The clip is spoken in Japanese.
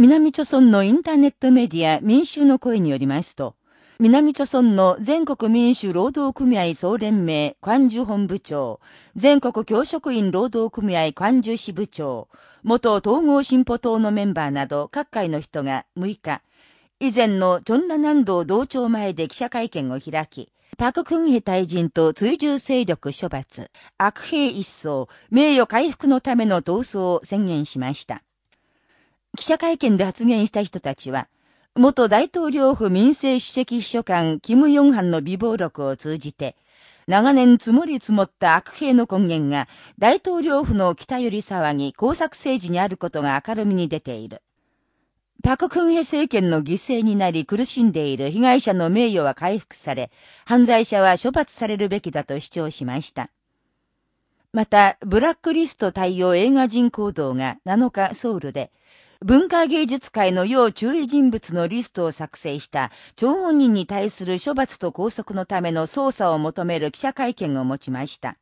南朝村のインターネットメディア民衆の声によりますと、南朝村の全国民主労働組合総連盟関樹本部長、全国教職員労働組合関樹支部長、元統合進歩党のメンバーなど各界の人が6日、以前のチョンラ南道道庁前で記者会見を開き、パククンヘ大臣と追従勢力処罰、悪兵一掃、名誉回復のための闘争を宣言しました。記者会見で発言した人たちは、元大統領府民政主席秘書官、キム・ヨンハンの微暴録を通じて、長年積もり積もった悪兵の根源が大統領府の北寄り騒ぎ、工作政治にあることが明るみに出ている。パククンヘ政権の犠牲になり苦しんでいる被害者の名誉は回復され、犯罪者は処罰されるべきだと主張しました。また、ブラックリスト対応映画人行動が7日ソウルで、文化芸術界の要注意人物のリストを作成した張本人に対する処罰と拘束のための捜査を求める記者会見を持ちました。